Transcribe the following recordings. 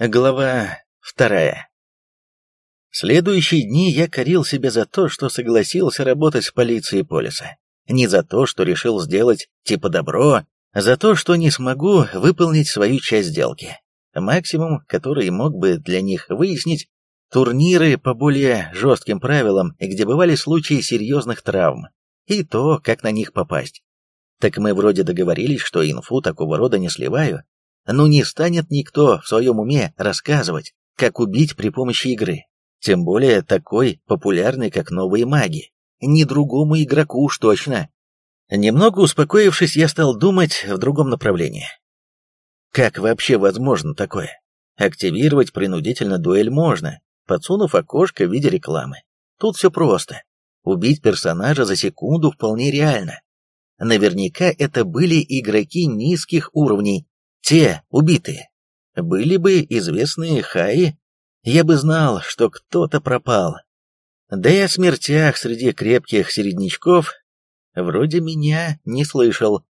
Глава вторая. Следующие дни я корил себя за то, что согласился работать в полиции полиса. Не за то, что решил сделать типа добро, а за то, что не смогу выполнить свою часть сделки. Максимум, который мог бы для них выяснить, турниры по более жестким правилам, где бывали случаи серьезных травм, и то, как на них попасть. Так мы вроде договорились, что инфу такого рода не сливаю, но не станет никто в своем уме рассказывать, как убить при помощи игры. Тем более такой популярный, как новые маги. Ни другому игроку уж точно. Немного успокоившись, я стал думать в другом направлении. Как вообще возможно такое? Активировать принудительно дуэль можно, подсунув окошко в виде рекламы. Тут все просто. Убить персонажа за секунду вполне реально. Наверняка это были игроки низких уровней, те, убитые, были бы известные хаи, я бы знал, что кто-то пропал. Да и о смертях среди крепких середнячков вроде меня не слышал.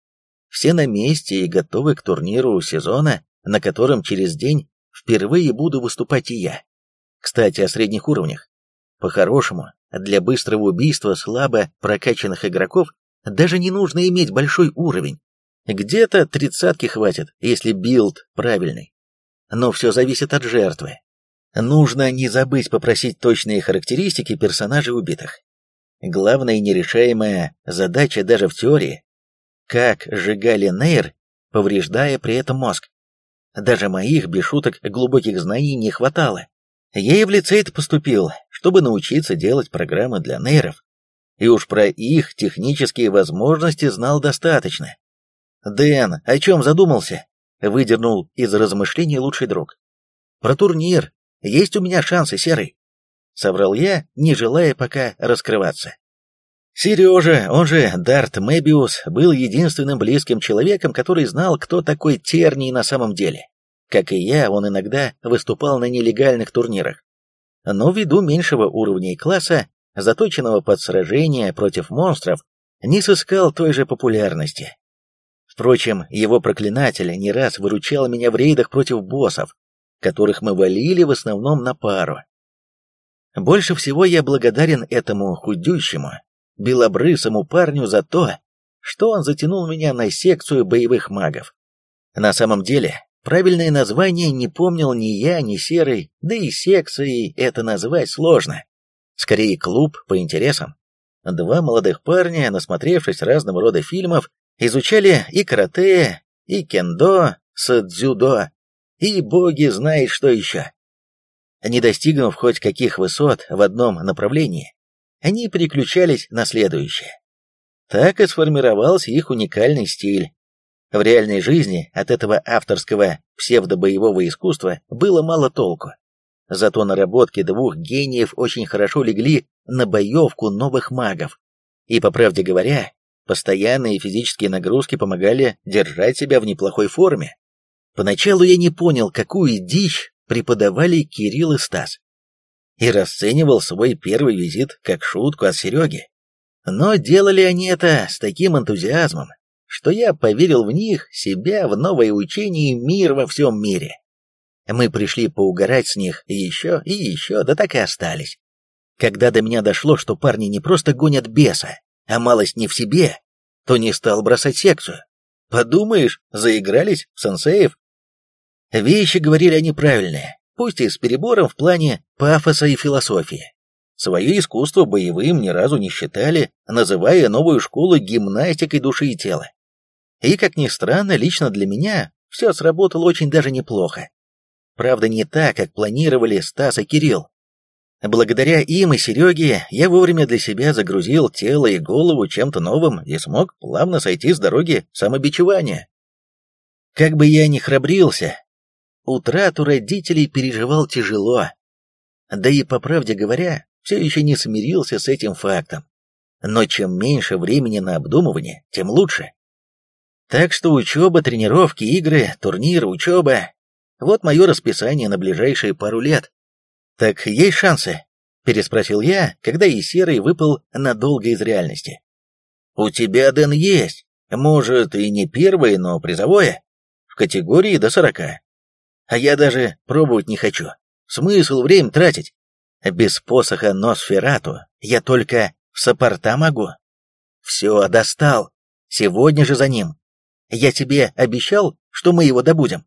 Все на месте и готовы к турниру сезона, на котором через день впервые буду выступать и я. Кстати, о средних уровнях. По-хорошему, для быстрого убийства слабо прокачанных игроков даже не нужно иметь большой уровень. Где-то тридцатки хватит, если билд правильный. Но все зависит от жертвы. Нужно не забыть попросить точные характеристики персонажей убитых. Главная нерешаемая задача даже в теории – как сжигали нейр, повреждая при этом мозг. Даже моих, без шуток, глубоких знаний не хватало. Я и в лицей поступил, чтобы научиться делать программы для нейров. И уж про их технические возможности знал достаточно. «Дэн, о чем задумался?» — выдернул из размышлений лучший друг. «Про турнир. Есть у меня шансы, Серый?» — соврал я, не желая пока раскрываться. Сережа, он же Дарт Мэбиус, был единственным близким человеком, который знал, кто такой Терний на самом деле. Как и я, он иногда выступал на нелегальных турнирах. Но ввиду меньшего уровня и класса, заточенного под сражение против монстров, не сыскал той же популярности. Впрочем, его проклинатель не раз выручал меня в рейдах против боссов, которых мы валили в основном на пару. Больше всего я благодарен этому худющему, белобрысому парню за то, что он затянул меня на секцию боевых магов. На самом деле, правильное название не помнил ни я, ни Серый, да и секцией это назвать сложно. Скорее, клуб по интересам. Два молодых парня, насмотревшись разного рода фильмов, Изучали и карате, и кендо с дзюдо, и боги знает что еще. Не достигнув хоть каких высот в одном направлении, они переключались на следующее. Так и сформировался их уникальный стиль. В реальной жизни от этого авторского псевдобоевого искусства было мало толку. Зато наработки двух гениев очень хорошо легли на боевку новых магов. И, по правде говоря, Постоянные физические нагрузки помогали держать себя в неплохой форме. Поначалу я не понял, какую дичь преподавали Кирилл и Стас. И расценивал свой первый визит как шутку от Сереги. Но делали они это с таким энтузиазмом, что я поверил в них, себя, в новое учение и мир во всем мире. Мы пришли поугарать с них еще, и еще, да так и остались. Когда до меня дошло, что парни не просто гонят беса, а малость не в себе, то не стал бросать секцию. Подумаешь, заигрались в сенсеев. Вещи говорили они правильные, пусть и с перебором в плане пафоса и философии. Свое искусство боевым ни разу не считали, называя новую школу гимнастикой души и тела. И, как ни странно, лично для меня все сработало очень даже неплохо. Правда, не так, как планировали Стас и Кирилл. Благодаря им и Сереге я вовремя для себя загрузил тело и голову чем-то новым и смог плавно сойти с дороги самобичевания. Как бы я ни храбрился, утрату родителей переживал тяжело. Да и, по правде говоря, все еще не смирился с этим фактом. Но чем меньше времени на обдумывание, тем лучше. Так что учеба, тренировки, игры, турниры, учеба — вот мое расписание на ближайшие пару лет. «Так есть шансы?» — переспросил я, когда и Серый выпал надолго из реальности. «У тебя, Дэн, есть. Может, и не первое, но призовое. В категории до сорока. А я даже пробовать не хочу. Смысл время тратить? Без посоха Носферату я только в саппорта могу. Все, достал. Сегодня же за ним. Я тебе обещал, что мы его добудем.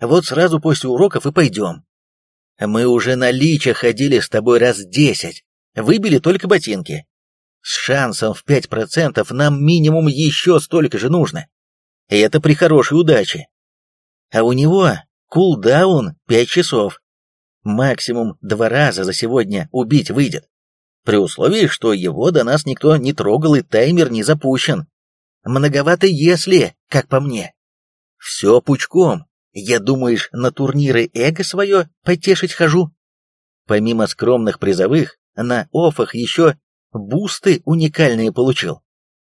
Вот сразу после уроков и пойдем. Мы уже на лича ходили с тобой раз десять. Выбили только ботинки. С шансом в пять процентов нам минимум еще столько же нужно. И это при хорошей удаче. А у него кулдаун пять часов. Максимум два раза за сегодня убить выйдет. При условии, что его до нас никто не трогал и таймер не запущен. Многовато если, как по мне. Все пучком. Я, думаешь, на турниры эго свое потешить хожу? Помимо скромных призовых, на офах еще бусты уникальные получил.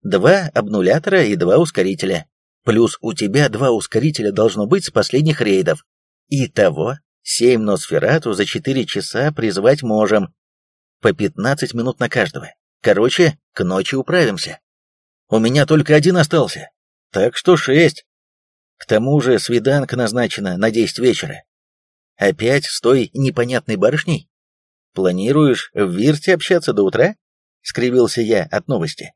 Два обнулятора и два ускорителя. Плюс у тебя два ускорителя должно быть с последних рейдов. Итого, семь Носферату за четыре часа призвать можем. По пятнадцать минут на каждого. Короче, к ночи управимся. У меня только один остался. Так что шесть. К тому же свиданка назначена на десять вечера. Опять с той непонятной барышней? Планируешь в Вирте общаться до утра? Скривился я от новости.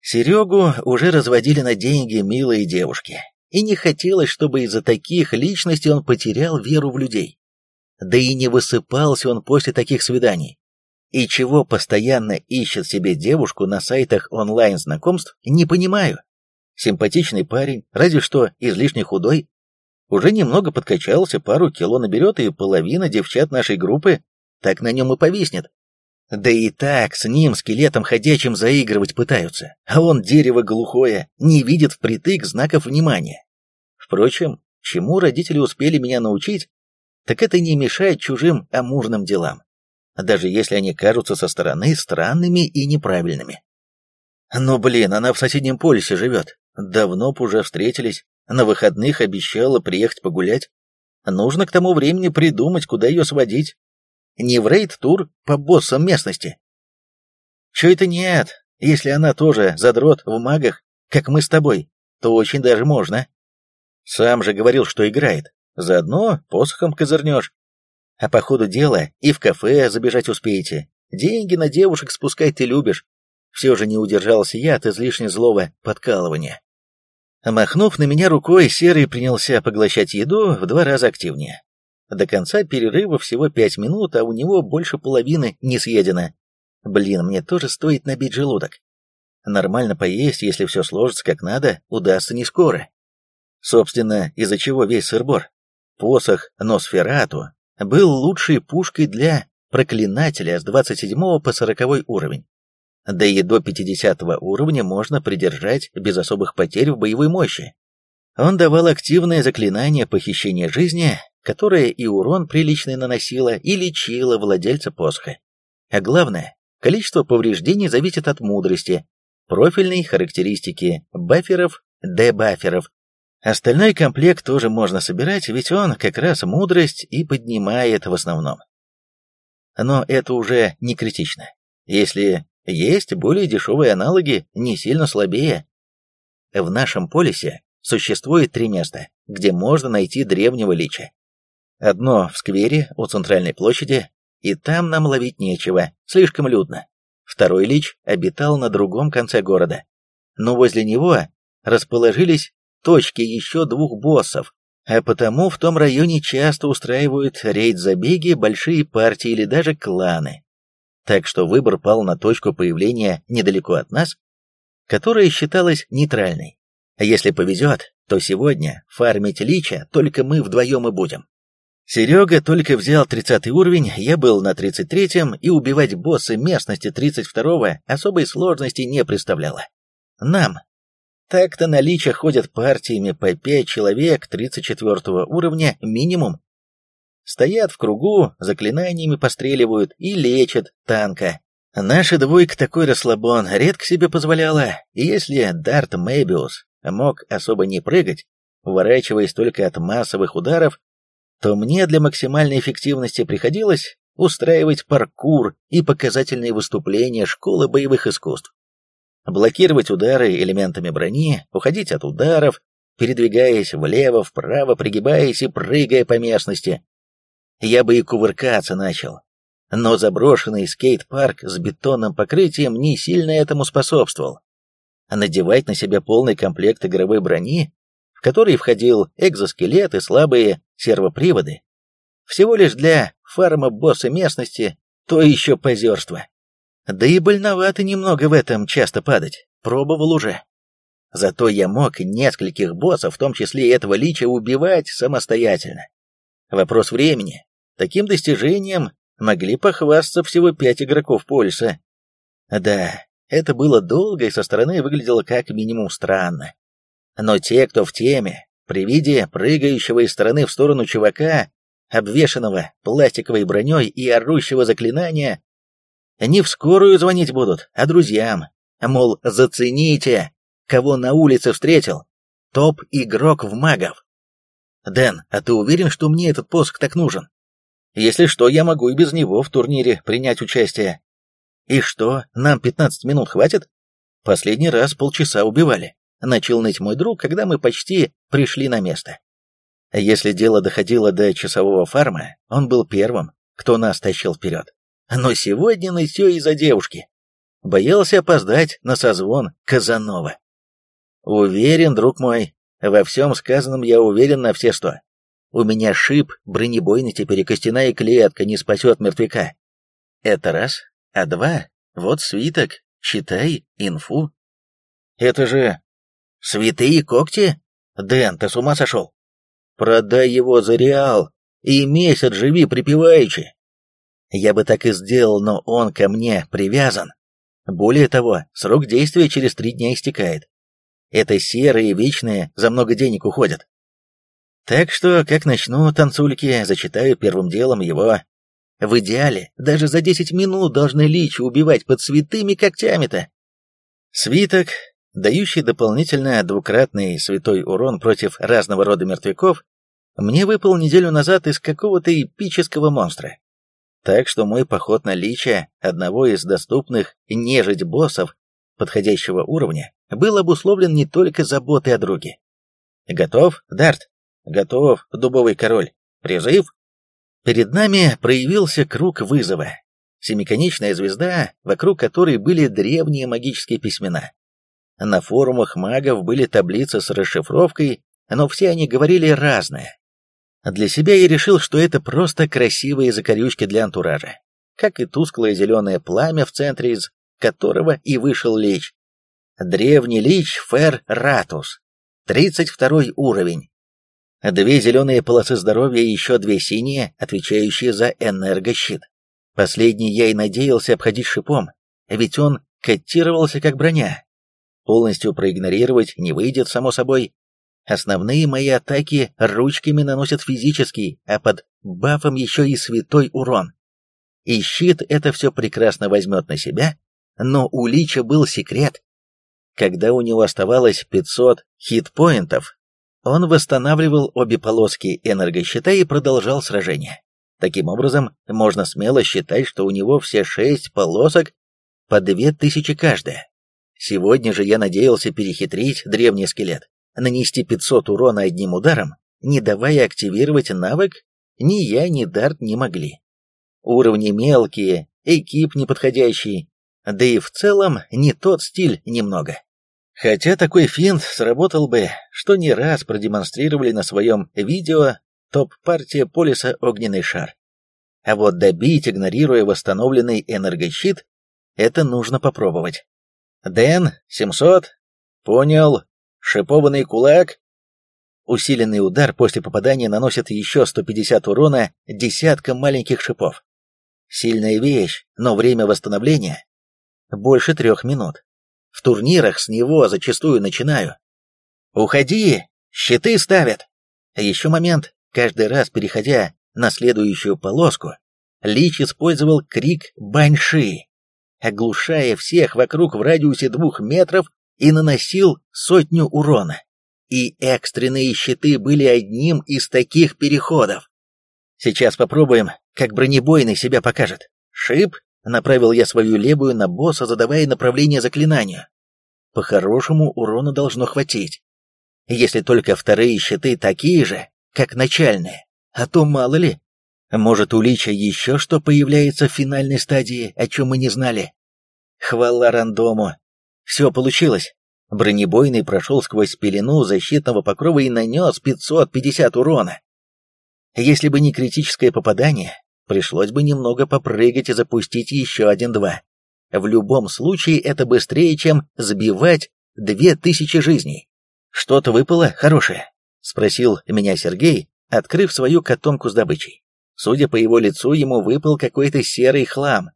Серегу уже разводили на деньги милые девушки, и не хотелось, чтобы из-за таких личностей он потерял веру в людей. Да и не высыпался он после таких свиданий. И чего постоянно ищет себе девушку на сайтах онлайн-знакомств, не понимаю. Симпатичный парень, разве что излишне худой. Уже немного подкачался, пару кило наберет, и половина девчат нашей группы так на нем и повиснет. Да и так с ним, скелетом ходячим, заигрывать пытаются, а он дерево глухое, не видит впритык знаков внимания. Впрочем, чему родители успели меня научить, так это не мешает чужим амурным делам, даже если они кажутся со стороны странными и неправильными. Но, блин, она в соседнем полисе живет, давно б уже встретились, на выходных обещала приехать погулять. Нужно к тому времени придумать, куда ее сводить, не в рейд-тур по боссам местности. Че это нет, если она тоже задрот в магах, как мы с тобой, то очень даже можно. Сам же говорил, что играет, заодно посохом козырнешь. А по ходу дела и в кафе забежать успеете. Деньги на девушек спускать ты любишь. Все же не удержался я от излишне злого подкалывания. Махнув на меня рукой, Серый принялся поглощать еду в два раза активнее. До конца перерыва всего пять минут, а у него больше половины не съедено. Блин, мне тоже стоит набить желудок. Нормально поесть, если все сложится как надо, удастся не скоро. Собственно, из-за чего весь сырбор. Посох Носферату был лучшей пушкой для проклинателя с 27 по 40 уровень. Да и до 50 уровня можно придержать без особых потерь в боевой мощи. Он давал активное заклинание похищения жизни, которое и урон приличный наносило, и лечило владельца посоха. А главное, количество повреждений зависит от мудрости, профильной характеристики баферов, дебаферов. Остальной комплект тоже можно собирать, ведь он как раз мудрость и поднимает в основном. Но это уже не критично. Если есть более дешевые аналоги, не сильно слабее. В нашем полисе существует три места, где можно найти древнего лича. Одно в сквере у центральной площади, и там нам ловить нечего, слишком людно. Второй лич обитал на другом конце города. Но возле него расположились точки еще двух боссов, а потому в том районе часто устраивают рейд-забеги, большие партии или даже кланы. Так что выбор пал на точку появления недалеко от нас, которая считалась нейтральной. Если повезет, то сегодня фармить лича только мы вдвоем и будем. Серега только взял 30 уровень, я был на 33-м, и убивать босса местности 32-го особой сложности не представляло. Нам. Так-то на лича ходят партиями по 5 человек 34 уровня минимум. Стоят в кругу, заклинаниями постреливают и лечат танка. Наша двойка такой расслабон редко себе позволяла, и если Дарт Мэбиус мог особо не прыгать, уворачиваясь только от массовых ударов, то мне для максимальной эффективности приходилось устраивать паркур и показательные выступления школы боевых искусств. Блокировать удары элементами брони, уходить от ударов, передвигаясь влево, вправо, пригибаясь и прыгая по местности. Я бы и кувыркаться начал. Но заброшенный скейт-парк с бетонным покрытием не сильно этому способствовал. Надевать на себя полный комплект игровой брони, в который входил экзоскелет и слабые сервоприводы, всего лишь для фарма босса местности, то еще позерство. Да и больновато немного в этом часто падать, пробовал уже. Зато я мог нескольких боссов, в том числе и этого лича, убивать самостоятельно. Вопрос времени. Таким достижением могли похвастаться всего пять игроков Польса. Да, это было долго и со стороны выглядело как минимум странно. Но те, кто в теме, при виде прыгающего из стороны в сторону чувака, обвешанного пластиковой броней и орущего заклинания, не в скорую звонить будут, а друзьям. Мол, зацените, кого на улице встретил. Топ-игрок в магов. Дэн, а ты уверен, что мне этот посох так нужен? Если что, я могу и без него в турнире принять участие. И что, нам 15 минут хватит? Последний раз полчаса убивали. Начал ныть мой друг, когда мы почти пришли на место. Если дело доходило до часового фарма, он был первым, кто нас тащил вперед. Но сегодня нытье из-за девушки. Боялся опоздать на созвон Казанова. Уверен, друг мой, во всем сказанном я уверен на все сто. У меня шип бронебойный теперь и костяная клетка не спасет мертвяка. Это раз. А два, вот свиток, читай инфу. Это же святые когти? Дэн, ты с ума сошел? Продай его за реал и месяц живи припеваючи. Я бы так и сделал, но он ко мне привязан. Более того, срок действия через три дня истекает. Это серые, вечные, за много денег уходят. Так что, как начну танцульки, зачитаю первым делом его. В идеале, даже за 10 минут должны личи убивать под святыми когтями-то. Свиток, дающий дополнительно двукратный святой урон против разного рода мертвяков, мне выпал неделю назад из какого-то эпического монстра. Так что мой поход на лича одного из доступных нежить боссов подходящего уровня был обусловлен не только заботой о друге. Готов, Дарт? Готов, дубовый король. Призыв? Перед нами проявился круг вызова. Семиконечная звезда, вокруг которой были древние магические письмена. На форумах магов были таблицы с расшифровкой, но все они говорили разное. Для себя я решил, что это просто красивые закорючки для антуража, как и тусклое зеленое пламя в центре, из которого и вышел лич. Древний лич Фер Ратус, 32 уровень, Две зеленые полосы здоровья и еще две синие, отвечающие за энергощит. Последний я и надеялся обходить шипом, ведь он котировался как броня. Полностью проигнорировать не выйдет, само собой. Основные мои атаки ручками наносят физический, а под бафом еще и святой урон. И щит это все прекрасно возьмет на себя, но у Лича был секрет. Когда у него оставалось 500 хитпоинтов, он восстанавливал обе полоски энергощита и продолжал сражение. Таким образом, можно смело считать, что у него все шесть полосок по две тысячи каждая. Сегодня же я надеялся перехитрить древний скелет, нанести 500 урона одним ударом, не давая активировать навык, ни я, ни Дарт не могли. Уровни мелкие, экип неподходящий, да и в целом не тот стиль немного. Хотя такой финт сработал бы, что не раз продемонстрировали на своем видео топ-партия полиса «Огненный шар». А вот добить, игнорируя восстановленный энергощит, это нужно попробовать. Дэн, 700. Понял. Шипованный кулак. Усиленный удар после попадания наносит еще 150 урона десяткам маленьких шипов. Сильная вещь, но время восстановления больше трех минут. В турнирах с него зачастую начинаю. «Уходи! Щиты ставят!» Еще момент, каждый раз переходя на следующую полоску, Лич использовал крик «Баньши», оглушая всех вокруг в радиусе двух метров и наносил сотню урона. И экстренные щиты были одним из таких переходов. Сейчас попробуем, как бронебойный себя покажет. Шип, Направил я свою левую на босса, задавая направление заклинанию. По-хорошему урона должно хватить. если только вторые щиты такие же, как начальные. А то мало ли. Может, у Лича еще что появляется в финальной стадии, о чем мы не знали. Хвала рандому. Все получилось. Бронебойный прошел сквозь пелену защитного покрова и нанес 550 урона. Если бы не критическое попадание, пришлось бы немного попрыгать и запустить еще один-два. В любом случае это быстрее, чем сбивать две тысячи жизней. «Что-то выпало хорошее?» — спросил меня Сергей, открыв свою котомку с добычей. Судя по его лицу, ему выпал какой-то серый хлам.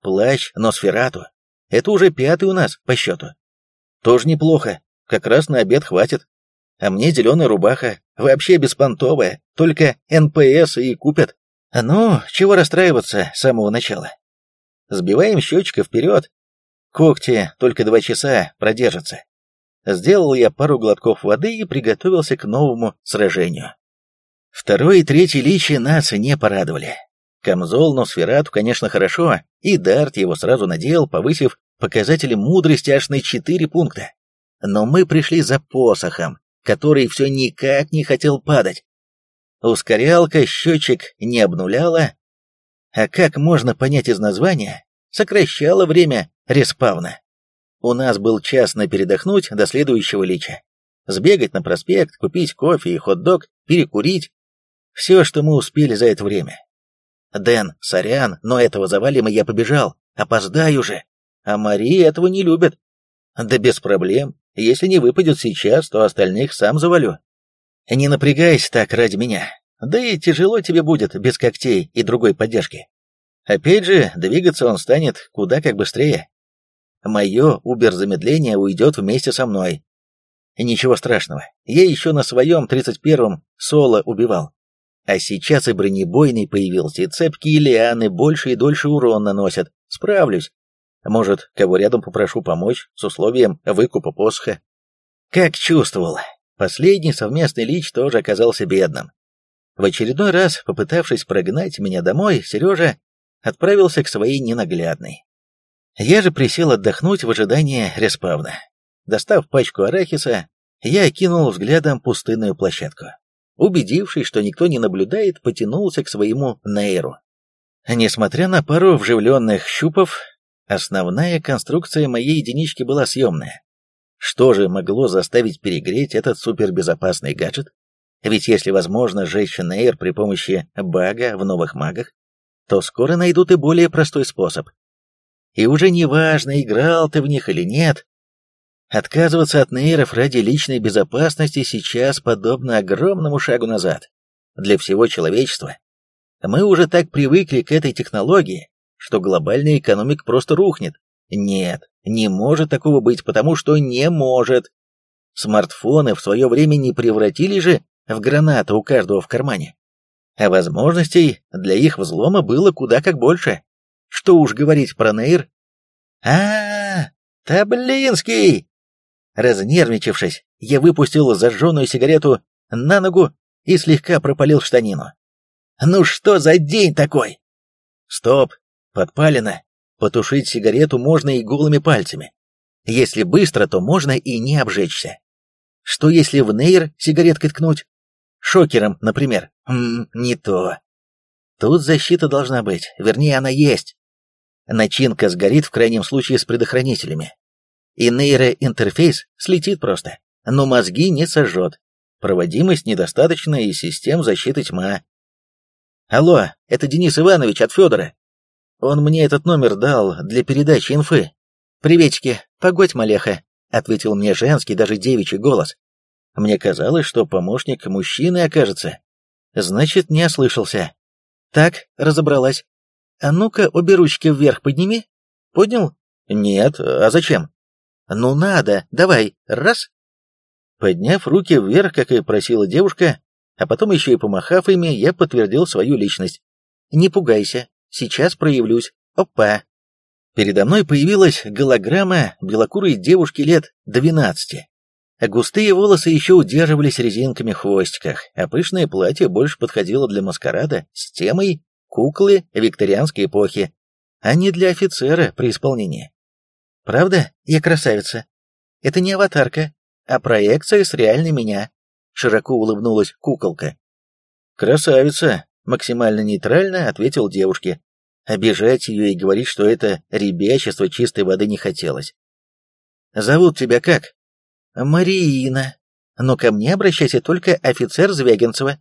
Плащ Носферату. Это уже пятый у нас по счету. Тоже неплохо, как раз на обед хватит. А мне зеленая рубаха, вообще беспонтовая, только НПС и купят. Ну, чего расстраиваться с самого начала? Сбиваем счетчика вперед. Когти только два часа продержатся. Сделал я пару глотков воды и приготовился к новому сражению. Второй и третий личи нас не порадовали. Камзол Носферату, конечно, хорошо, и Дарт его сразу надел, повысив показатели мудрости аж на четыре пункта. Но мы пришли за посохом, который все никак не хотел падать. Ускорялка счетчик не обнуляла, а как можно понять из названия, сокращало время респавна. У нас был час на передохнуть до следующего лича. Сбегать на проспект, купить кофе и хот-дог, перекурить. Все, что мы успели за это время. Дэн, сорян, но этого завалим, и я побежал. Опоздаю же. А Мария этого не любит. Да без проблем. Если не выпадет сейчас, то остальных сам завалю. Не напрягайся так ради меня. Да и тяжело тебе будет без когтей и другой поддержки. Опять же, двигаться он станет куда как быстрее. Мое убер-замедление уйдет вместе со мной. Ничего страшного, я еще на своем 31-м соло убивал. А сейчас и бронебойный появился, и цепки и лианы больше и дольше урон наносят. Справлюсь. Может, кого рядом попрошу помочь с условием выкупа посоха. Как чувствовал, последний совместный лич тоже оказался бедным. В очередной раз, попытавшись прогнать меня домой, Сережа отправился к своей ненаглядной. Я же присел отдохнуть в ожидании респавна. Достав пачку арахиса, я окинул взглядом пустынную площадку. Убедившись, что никто не наблюдает, потянулся к своему нейру. Несмотря на пару вживленных щупов, основная конструкция моей единички была съемная. Что же могло заставить перегреть этот супербезопасный гаджет? Ведь если возможно сжечь нейр при помощи бага в новых магах, то скоро найдут и более простой способ. И уже не важно, играл ты в них или нет, отказываться от нейров ради личной безопасности сейчас подобно огромному шагу назад. Для всего человечества. Мы уже так привыкли к этой технологии, что глобальная экономика просто рухнет. Нет, не может такого быть, потому что не может. Смартфоны в свое время не превратили же в гранаты у каждого в кармане а возможностей для их взлома было куда как больше. Что уж говорить про Нейр. а, -а, -а Таблинский! Разнервничавшись, я выпустил зажженную сигарету на ногу и слегка пропалил штанину. «Ну что за день такой?» «Стоп, подпалено. Потушить сигарету можно и голыми пальцами. Если быстро, то можно и не обжечься. Что если в нейр сигареткой ткнуть? Шокером, например. Ммм, не то. Тут защита должна быть, вернее, она есть. Начинка сгорит в крайнем случае с предохранителями. И нейроинтерфейс слетит просто, но мозги не сожжет. Проводимость недостаточно и систем защиты тьма. Алло, это Денис Иванович от Федора. Он мне этот номер дал для передачи инфы. «Приветики, погодь, малеха», — ответил мне женский, даже девичий голос. Мне казалось, что помощник мужчины окажется. Значит, не ослышался. Так, разобралась. А ну-ка, обе ручки вверх подними. Поднял? Нет, а зачем? Ну надо, давай, раз. Подняв руки вверх, как и просила девушка, а потом еще и помахав ими, я подтвердил свою личность. Не пугайся, сейчас проявлюсь. Опа. Передо мной появилась голограмма белокурой девушки лет двенадцати. Густые волосы еще удерживались резинками в хвостиках, а пышное платье больше подходило для маскарада с темой куклы викторианской эпохи, а не для офицера при исполнении. «Правда, я красавица? Это не аватарка. а проекция с реальной меня», — широко улыбнулась куколка. «Красавица», — максимально нейтрально ответил девушке. Обижать ее и говорить, что это ребячество чистой воды не хотелось. «Зовут тебя как?» «Марина. Но ко мне обращайся только офицер Звягинцева.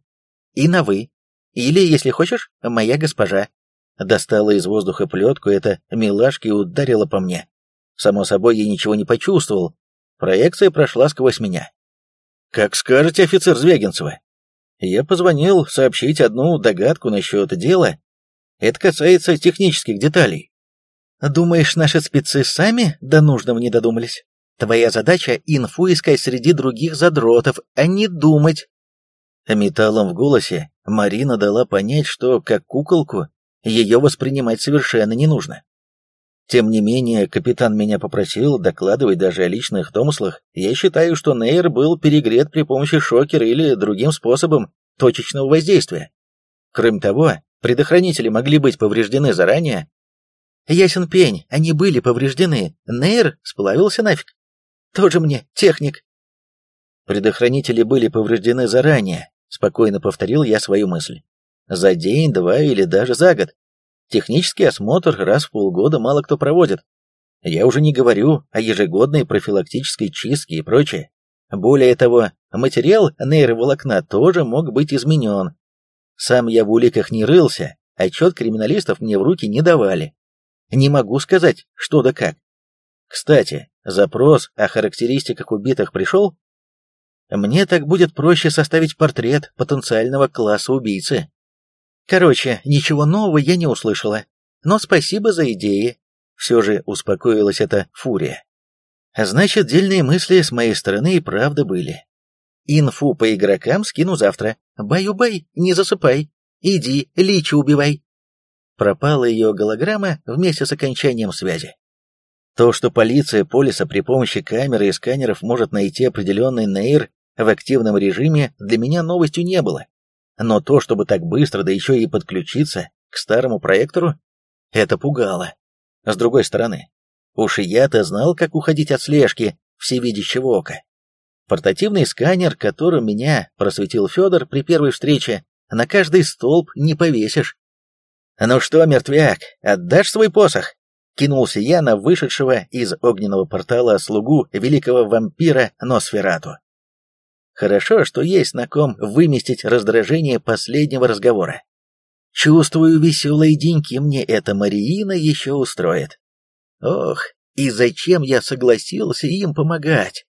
И на «вы». Или, если хочешь, моя госпожа». Достала из воздуха плетку эта милашка и ударила по мне. Само собой, я ничего не почувствовал. Проекция прошла сквозь меня. «Как скажете, офицер Звягинцева?» Я позвонил сообщить одну догадку насчет дела. Это касается технических деталей. Думаешь, наши спецы сами до нужного не додумались? Твоя задача — инфу искать среди других задротов, а не думать. Металлом в голосе Марина дала понять, что, как куколку, ее воспринимать совершенно не нужно. Тем не менее, капитан меня попросил докладывать даже о личных домыслах. Я считаю, что Нейр был перегрет при помощи шокера или другим способом точечного воздействия. Кроме того, предохранители могли быть повреждены заранее. Ясен пень, они были повреждены. Нейр сплавился нафиг. Тоже мне техник. Предохранители были повреждены заранее, спокойно повторил я свою мысль. За день, два или даже за год. Технический осмотр раз в полгода мало кто проводит. Я уже не говорю о ежегодной профилактической чистке и прочее. Более того, материал нейроволокна тоже мог быть изменен. Сам я в уликах не рылся, отчет криминалистов мне в руки не давали. Не могу сказать, что да как. Кстати, запрос о характеристиках убитых пришел? Мне так будет проще составить портрет потенциального класса убийцы. Короче, ничего нового я не услышала. Но спасибо за идеи. Все же успокоилась эта фурия. Значит, дельные мысли с моей стороны и правда были. Инфу по игрокам скину завтра. Баю-бай, не засыпай. Иди, личи убивай. Пропала ее голограмма вместе с окончанием связи. То, что полиция полиса при помощи камеры и сканеров может найти определенный нейр в активном режиме, для меня новостью не было. Но то, чтобы так быстро, да еще и подключиться к старому проектору, это пугало. С другой стороны, уж я-то знал, как уходить от слежки всевидящего ока. Портативный сканер, которым меня просветил Федор при первой встрече, на каждый столб не повесишь. «Ну что, мертвяк, отдашь свой посох?» Кинулся я на вышедшего из огненного портала слугу великого вампира Носферату. Хорошо, что есть на ком выместить раздражение последнего разговора. Чувствую, веселые деньки мне эта Мариина еще устроит. Ох, и зачем я согласился им помогать?